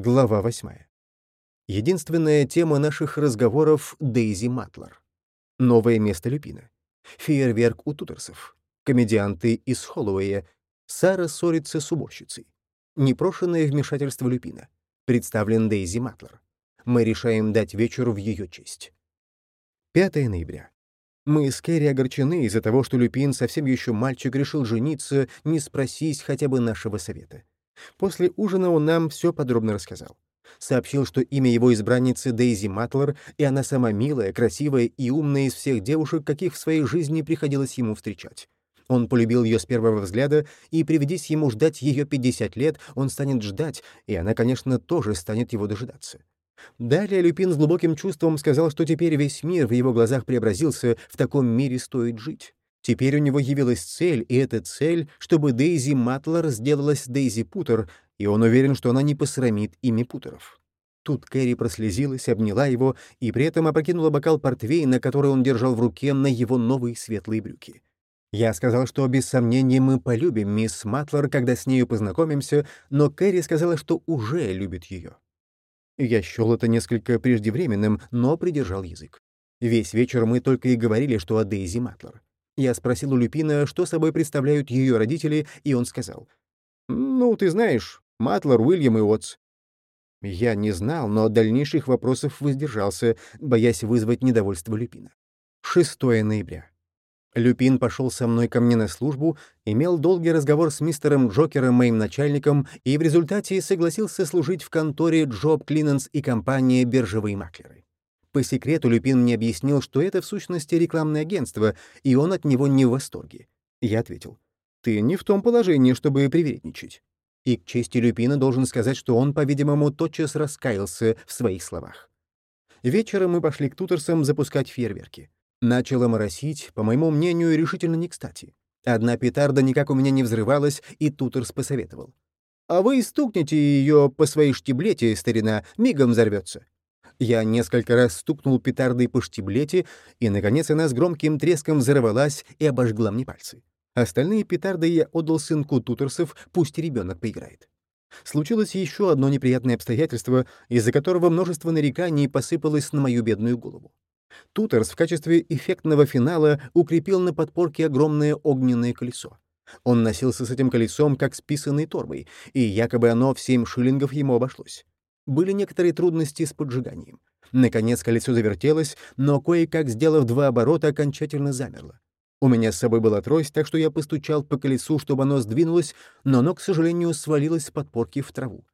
Глава 8. Единственная тема наших разговоров — Дейзи Матлер. Новое место Люпина. Фейерверк у тутерсов. Комедианты из Холлоуэя. Сара ссорится с уборщицей. Непрошенное вмешательство Люпина. Представлен Дейзи Матлер. Мы решаем дать вечер в ее честь. 5 ноября. Мы с Кэрри огорчены из-за того, что Люпин, совсем еще мальчик, решил жениться, не спросись хотя бы нашего совета. После ужина он нам все подробно рассказал. Сообщил, что имя его избранницы Дейзи Матлер, и она сама милая, красивая и умная из всех девушек, каких в своей жизни приходилось ему встречать. Он полюбил ее с первого взгляда, и, приведись ему ждать ее 50 лет, он станет ждать, и она, конечно, тоже станет его дожидаться. Далее Люпин с глубоким чувством сказал, что теперь весь мир в его глазах преобразился, в таком мире стоит жить. Теперь у него явилась цель, и эта цель, чтобы Дейзи Матлер сделалась Дейзи Путер, и он уверен, что она не посрамит ими Путеров. Тут Кэрри прослезилась, обняла его и при этом опрокинула бокал портвейна, который он держал в руке на его новые светлые брюки. Я сказал, что без сомнения мы полюбим мисс Матлер, когда с нею познакомимся, но Кэрри сказала, что уже любит ее. Я счел это несколько преждевременным, но придержал язык. Весь вечер мы только и говорили, что о Дейзи Матлер. Я спросил у Люпина, что собой представляют ее родители, и он сказал. «Ну, ты знаешь, Матлер, Уильям и Отц». Я не знал, но от дальнейших вопросов воздержался, боясь вызвать недовольство Люпина. 6 ноября. Люпин пошел со мной ко мне на службу, имел долгий разговор с мистером Джокером, моим начальником, и в результате согласился служить в конторе Джоб Клиненс и компания «Биржевые маклеры». По секрету Люпин мне объяснил, что это в сущности рекламное агентство, и он от него не в восторге. Я ответил, «Ты не в том положении, чтобы привередничать». И к чести Люпина должен сказать, что он, по-видимому, тотчас раскаялся в своих словах. Вечером мы пошли к Тутерсам запускать фейерверки. Начало моросить, по моему мнению, решительно не кстати. Одна петарда никак у меня не взрывалась, и Тутерс посоветовал. «А вы стукните ее по своей штиблете, старина, мигом взорвется». Я несколько раз стукнул петардой по штиблете, и, наконец, она с громким треском взорвалась и обожгла мне пальцы. Остальные петарды я отдал сынку Тутерсов, пусть ребенок поиграет. Случилось еще одно неприятное обстоятельство, из-за которого множество нареканий посыпалось на мою бедную голову. Тутерс в качестве эффектного финала укрепил на подпорке огромное огненное колесо. Он носился с этим колесом, как с писаной торбой, и якобы оно в семь шиллингов ему обошлось. Были некоторые трудности с поджиганием. Наконец колесо завертелось, но кое-как, сделав два оборота, окончательно замерло. У меня с собой была трость, так что я постучал по колесу, чтобы оно сдвинулось, но оно, к сожалению, свалилось с подпорки в траву.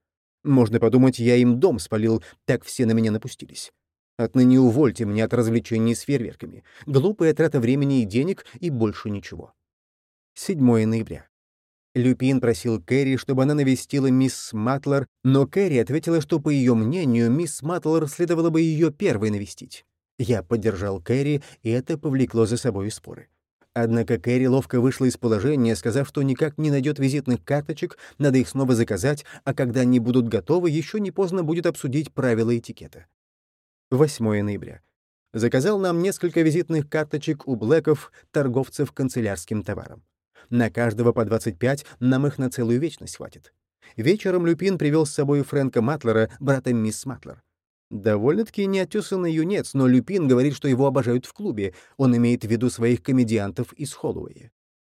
Можно подумать, я им дом спалил, так все на меня напустились. Отныне увольте меня от развлечений с фейерверками. Глупая трата времени и денег, и больше ничего. 7 ноября. Люпин просил Кэрри, чтобы она навестила мисс Матлер, но Кэрри ответила, что, по ее мнению, мисс Матлер следовало бы ее первой навестить. Я поддержал Кэрри, и это повлекло за собой споры. Однако Кэрри ловко вышла из положения, сказав, что никак не найдет визитных карточек, надо их снова заказать, а когда они будут готовы, еще не поздно будет обсудить правила этикета. 8 ноября. Заказал нам несколько визитных карточек у Блэков, торговцев канцелярским товаром. На каждого по 25, нам их на целую вечность хватит. Вечером Люпин привел с собой Фрэнка Матлера, брата мисс Матлер. Довольно-таки неотесанный юнец, но Люпин говорит, что его обожают в клубе. Он имеет в виду своих комедиантов из Холлоуэя.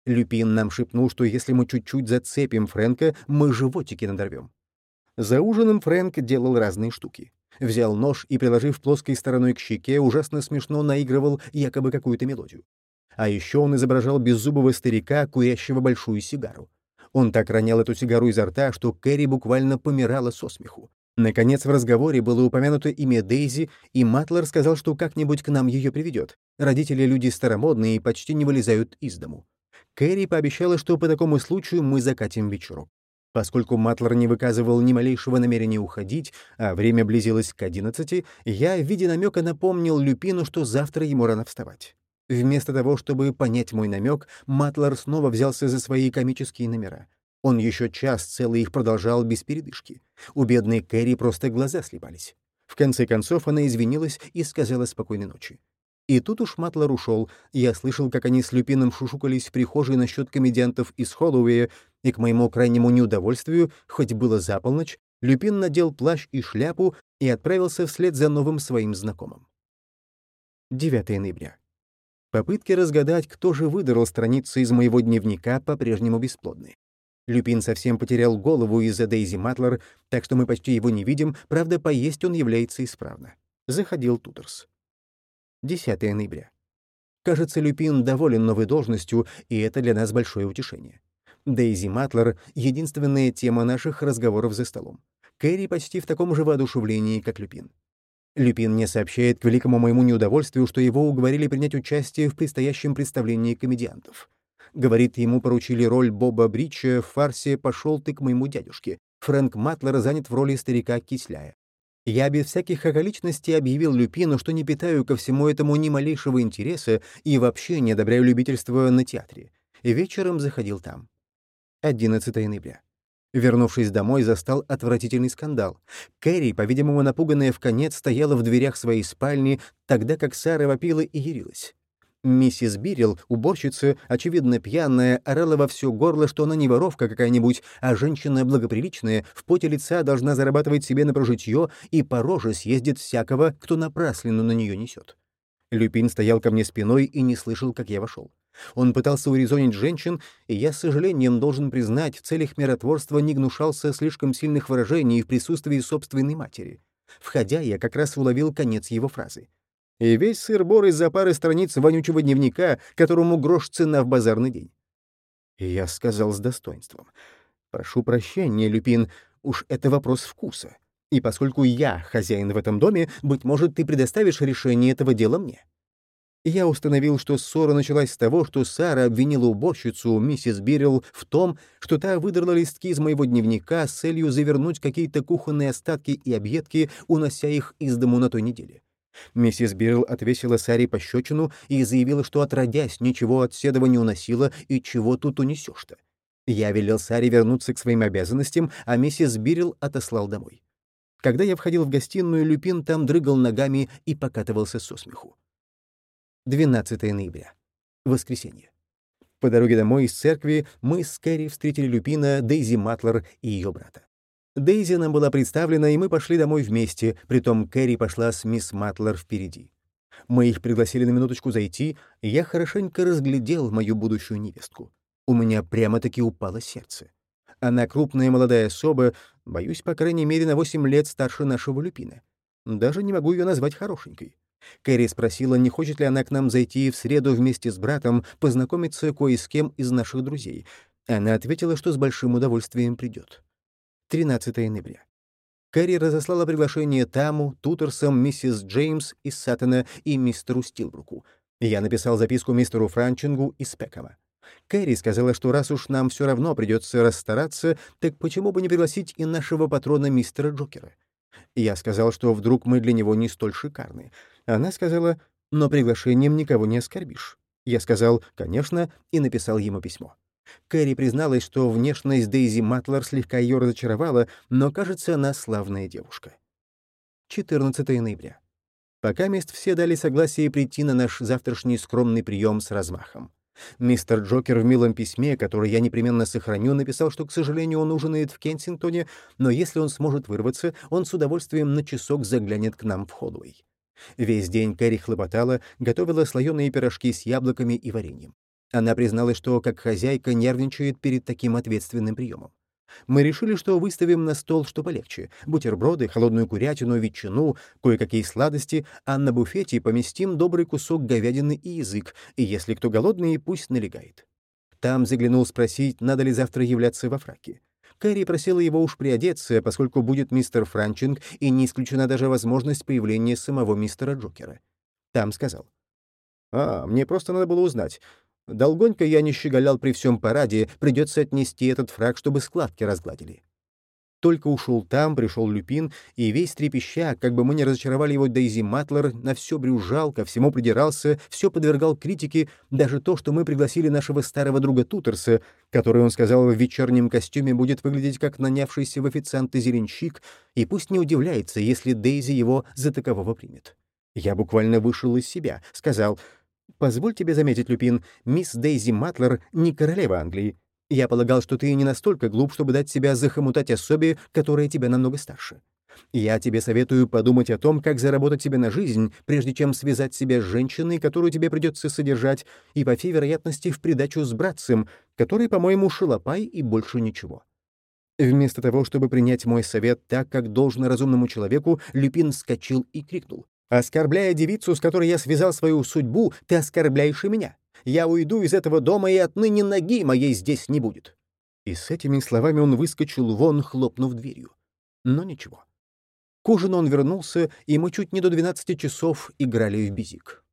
Люпин нам шепнул, что если мы чуть-чуть зацепим Фрэнка, мы животики надорвем. За ужином Фрэнк делал разные штуки. Взял нож и, приложив плоской стороной к щеке, ужасно смешно наигрывал якобы какую-то мелодию. А еще он изображал беззубого старика, курящего большую сигару. Он так ронял эту сигару изо рта, что Кэрри буквально помирала со смеху. Наконец, в разговоре было упомянуто имя Дейзи, и Матлер сказал, что как-нибудь к нам ее приведет. Родители люди старомодные и почти не вылезают из дому. Кэрри пообещала, что по такому случаю мы закатим вечерок. Поскольку Матлер не выказывал ни малейшего намерения уходить, а время близилось к одиннадцати, я в виде намека напомнил Люпину, что завтра ему рано вставать. Вместо того, чтобы понять мой намек, Матлер снова взялся за свои комические номера. Он еще час целый их продолжал без передышки. У бедной Кэрри просто глаза слепались. В конце концов она извинилась и сказала спокойной ночи. И тут уж Матлер ушел. Я слышал, как они с Люпином шушукались в прихожей насчет комедиантов из Холлоуэя, и к моему крайнему неудовольствию, хоть было за полночь, Люпин надел плащ и шляпу и отправился вслед за новым своим знакомым. 9 ноября. Попытки разгадать, кто же выдрал страницы из моего дневника, по-прежнему бесплодны. Люпин совсем потерял голову из-за Дейзи Матлер, так что мы почти его не видим, правда, поесть он является исправно. Заходил Тутерс. 10 ноября. Кажется, Люпин доволен новой должностью, и это для нас большое утешение. Дейзи Матлер — единственная тема наших разговоров за столом. Кэрри почти в таком же воодушевлении, как Люпин. Люпин мне сообщает к великому моему неудовольствию, что его уговорили принять участие в предстоящем представлении комедиантов. Говорит, ему поручили роль Боба Брича в фарсе «Пошел ты к моему дядюшке». Фрэнк Матлер занят в роли старика Кисляя. Я без всяких околичностей объявил Люпину, что не питаю ко всему этому ни малейшего интереса и вообще не одобряю любительство на театре. И вечером заходил там. 11 ноября. Вернувшись домой, застал отвратительный скандал. Кэрри, по-видимому, напуганная в конец, стояла в дверях своей спальни, тогда как Сара вопила и ярилась. Миссис Бирил, уборщица, очевидно пьяная, орала во все горло, что она не воровка какая-нибудь, а женщина благоприличная, в поте лица должна зарабатывать себе на прожитье и по роже съездит всякого, кто напраслину на нее несет. Люпин стоял ко мне спиной и не слышал, как я вошел. Он пытался урезонить женщин, и я с сожалением должен признать, в целях миротворства не гнушался слишком сильных выражений в присутствии собственной матери. Входя, я как раз уловил конец его фразы и весь сыр-бор из-за пары страниц вонючего дневника, которому грош цена в базарный день. И я сказал с достоинством. «Прошу прощения, Люпин, уж это вопрос вкуса. И поскольку я хозяин в этом доме, быть может, ты предоставишь решение этого дела мне». Я установил, что ссора началась с того, что Сара обвинила уборщицу, миссис Бирилл, в том, что та выдрала листки из моего дневника с целью завернуть какие-то кухонные остатки и объедки, унося их из дому на той неделе. Миссис Бирл отвесила Саре пощечину и заявила, что, отродясь, ничего от Седова не уносила, и чего тут унесешь-то. Я велел Саре вернуться к своим обязанностям, а миссис Бирл отослал домой. Когда я входил в гостиную, Люпин там дрыгал ногами и покатывался со смеху. 12 ноября. Воскресенье. По дороге домой из церкви мы с Кэрри встретили Люпина, Дейзи Матлер и ее брата. Дейзи нам была представлена, и мы пошли домой вместе, притом Кэрри пошла с мисс Матлер впереди. Мы их пригласили на минуточку зайти, и я хорошенько разглядел мою будущую невестку. У меня прямо-таки упало сердце. Она крупная молодая особа, боюсь, по крайней мере, на 8 лет старше нашего Люпина. Даже не могу ее назвать хорошенькой. Кэрри спросила, не хочет ли она к нам зайти в среду вместе с братом, познакомиться кое с кем из наших друзей. Она ответила, что с большим удовольствием придет. 13 ноября. Кэрри разослала приглашение Таму, Тутерсам, миссис Джеймс из Саттона и мистеру Стилбруку. Я написал записку мистеру Франчингу из Пекома. Кэрри сказала, что раз уж нам все равно придется расстараться, так почему бы не пригласить и нашего патрона мистера Джокера? Я сказал, что вдруг мы для него не столь шикарны. Она сказала, но приглашением никого не оскорбишь. Я сказал, конечно, и написал ему письмо. Кэрри призналась, что внешность Дейзи Матлер слегка ее разочаровала, но, кажется, она славная девушка. 14 ноября. Пока мест все дали согласие прийти на наш завтрашний скромный прием с размахом. Мистер Джокер в милом письме, которое я непременно сохраню, написал, что, к сожалению, он ужинает в Кенсингтоне, но если он сможет вырваться, он с удовольствием на часок заглянет к нам в Холлоуэй. Весь день Кэрри хлопотала, готовила слоеные пирожки с яблоками и вареньем. Она призналась, что, как хозяйка, нервничает перед таким ответственным приемом. Мы решили, что выставим на стол что полегче — бутерброды, холодную курятину, ветчину, кое-какие сладости, а на буфете поместим добрый кусок говядины и язык, и если кто голодный, пусть налегает. Там заглянул спросить, надо ли завтра являться во фраке. Кэрри просила его уж приодеться, поскольку будет мистер Франчинг, и не исключена даже возможность появления самого мистера Джокера. Там сказал. «А, мне просто надо было узнать, Долгонько я не щеголял при всем параде, придется отнести этот фраг, чтобы складки разгладили. Только ушел там, пришел Люпин, и весь трепеща, как бы мы не разочаровали его Дейзи Матлер, на все брюжал, ко всему придирался, все подвергал критике, даже то, что мы пригласили нашего старого друга Тутерса, который, он сказал, в вечернем костюме будет выглядеть как нанявшийся в официанты зеленщик, и пусть не удивляется, если Дейзи его за такового примет. Я буквально вышел из себя, сказал — Позволь тебе заметить, Люпин, мисс Дейзи Матлер не королева Англии. Я полагал, что ты не настолько глуп, чтобы дать себя захомутать особе, которая тебя намного старше. Я тебе советую подумать о том, как заработать себе на жизнь, прежде чем связать себя с женщиной, которую тебе придется содержать, и, по всей вероятности, в придачу с братцем, который, по-моему, шалопай и больше ничего. Вместо того, чтобы принять мой совет так, как должно разумному человеку, Люпин вскочил и крикнул. «Оскорбляя девицу, с которой я связал свою судьбу, ты оскорбляешь и меня. Я уйду из этого дома, и отныне ноги моей здесь не будет». И с этими словами он выскочил вон, хлопнув дверью. Но ничего. К ужину он вернулся, и мы чуть не до 12 часов играли в бизик.